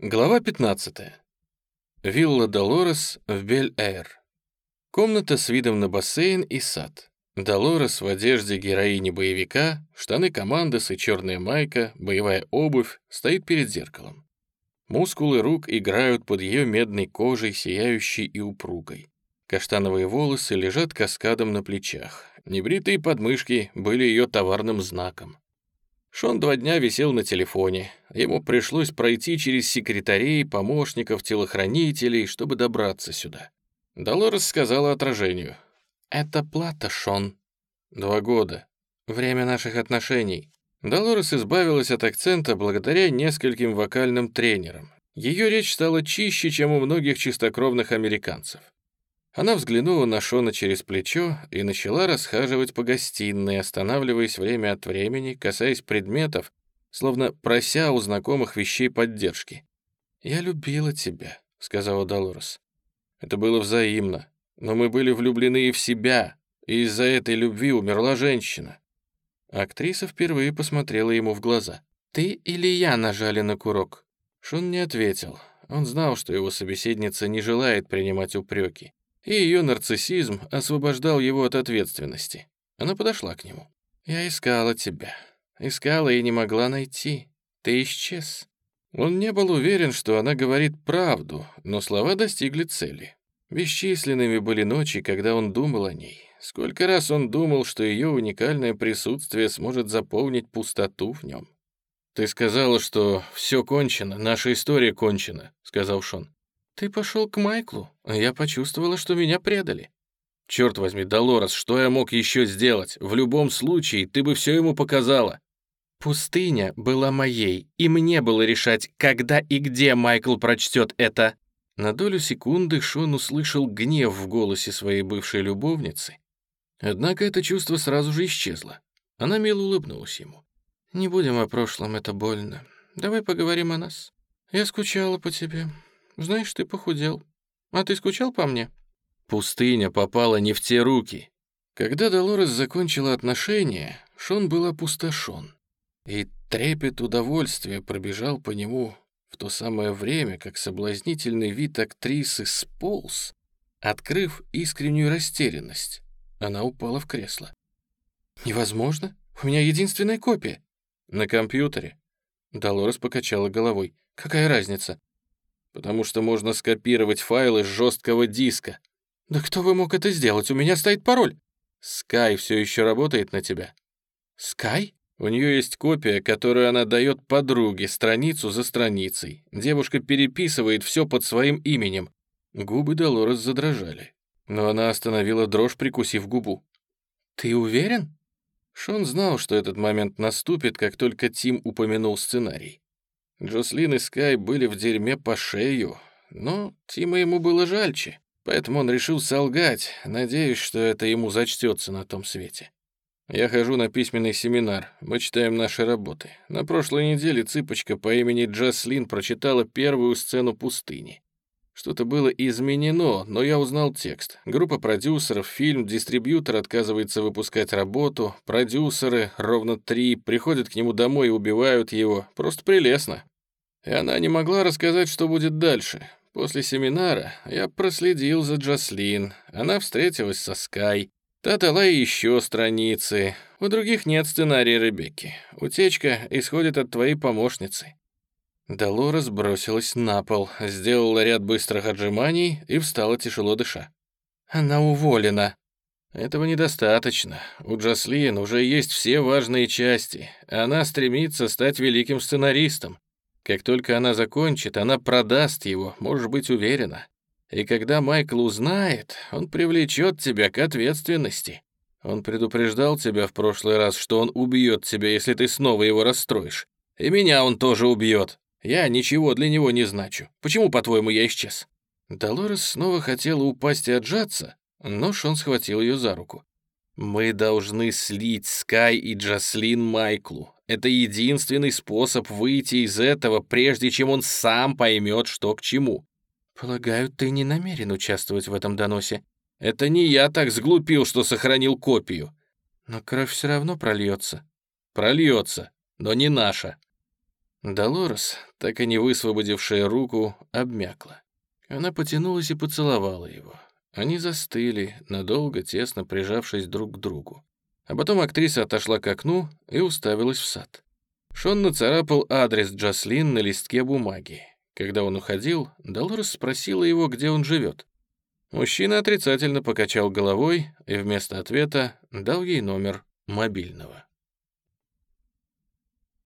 Глава 15. Вилла Долорес в Бель-Эйр. Комната с видом на бассейн и сад. Долорес в одежде героини боевика, штаны командос и черная майка, боевая обувь, стоит перед зеркалом. Мускулы рук играют под ее медной кожей, сияющей и упругой. Каштановые волосы лежат каскадом на плечах. Небритые подмышки были ее товарным знаком. Шон два дня висел на телефоне. Ему пришлось пройти через секретарей, помощников, телохранителей, чтобы добраться сюда. Долорес сказала отражению. «Это плата, Шон». «Два года. Время наших отношений». Долорес избавилась от акцента благодаря нескольким вокальным тренерам. Ее речь стала чище, чем у многих чистокровных американцев. Она взглянула на Шона через плечо и начала расхаживать по гостиной, останавливаясь время от времени, касаясь предметов, словно прося у знакомых вещей поддержки. «Я любила тебя», — сказала Долорес. Это было взаимно, но мы были влюблены и в себя, и из-за этой любви умерла женщина. Актриса впервые посмотрела ему в глаза. «Ты или я нажали на курок?» Шон не ответил. Он знал, что его собеседница не желает принимать упреки и ее нарциссизм освобождал его от ответственности. Она подошла к нему. «Я искала тебя. Искала и не могла найти. Ты исчез». Он не был уверен, что она говорит правду, но слова достигли цели. Бесчисленными были ночи, когда он думал о ней. Сколько раз он думал, что ее уникальное присутствие сможет заполнить пустоту в нем. «Ты сказала, что все кончено, наша история кончена», — сказал Шон. «Ты пошел к Майклу, а я почувствовала, что меня предали». «Черт возьми, Долорес, что я мог еще сделать? В любом случае, ты бы все ему показала». «Пустыня была моей, и мне было решать, когда и где Майкл прочтет это». На долю секунды Шон услышал гнев в голосе своей бывшей любовницы. Однако это чувство сразу же исчезло. Она мило улыбнулась ему. «Не будем о прошлом, это больно. Давай поговорим о нас. Я скучала по тебе. Знаешь, ты похудел. А ты скучал по мне?» Пустыня попала не в те руки. Когда Долорес закончила отношения, Шон был опустошен. И трепет удовольствия пробежал по нему в то самое время, как соблазнительный вид актрисы сполз, открыв искреннюю растерянность. Она упала в кресло. «Невозможно. У меня единственная копия». «На компьютере». Долорес покачала головой. «Какая разница? Потому что можно скопировать файлы с жесткого диска. Да кто бы мог это сделать? У меня стоит пароль. Скай все еще работает на тебя. Скай? У нее есть копия, которую она дает подруге, страницу за страницей. Девушка переписывает все под своим именем. Губы Долорес задрожали, но она остановила дрожь, прикусив губу. «Ты уверен?» Шон знал, что этот момент наступит, как только Тим упомянул сценарий. Джослин и Скай были в дерьме по шею, но Тима ему было жальче, поэтому он решил солгать, надеясь, что это ему зачтется на том свете. Я хожу на письменный семинар, мы читаем наши работы. На прошлой неделе цыпочка по имени Джаслин прочитала первую сцену пустыни. Что-то было изменено, но я узнал текст. Группа продюсеров, фильм, дистрибьютор отказывается выпускать работу, продюсеры, ровно три, приходят к нему домой и убивают его. Просто прелестно. И она не могла рассказать, что будет дальше. После семинара я проследил за Джаслин. Она встретилась со Скай. Та дала еще страницы. У других нет сценария Ребекки. Утечка исходит от твоей помощницы. Долорес бросилась на пол, сделала ряд быстрых отжиманий и встала тяжело дыша. «Она уволена». «Этого недостаточно. У Джаслин уже есть все важные части. Она стремится стать великим сценаристом. Как только она закончит, она продаст его, можешь быть уверена. И когда Майкл узнает, он привлечет тебя к ответственности. Он предупреждал тебя в прошлый раз, что он убьет тебя, если ты снова его расстроишь. И меня он тоже убьет. Я ничего для него не значу. Почему, по-твоему, я исчез?» Долорес снова хотела упасть и отжаться, но Шон схватил ее за руку. «Мы должны слить Скай и Джаслин Майклу. Это единственный способ выйти из этого, прежде чем он сам поймет, что к чему». «Полагаю, ты не намерен участвовать в этом доносе?» «Это не я так сглупил, что сохранил копию». «Но кровь все равно прольется». «Прольется, но не наша». Долорес, так и не высвободившая руку, обмякла. Она потянулась и поцеловала его. Они застыли, надолго тесно прижавшись друг к другу. А потом актриса отошла к окну и уставилась в сад. Шон нацарапал адрес Джаслин на листке бумаги. Когда он уходил, Долорес спросила его, где он живет. Мужчина отрицательно покачал головой и вместо ответа дал ей номер мобильного.